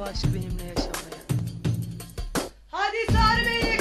bu aşkı benimle yaşamaya. Hadi Sarı Bey'e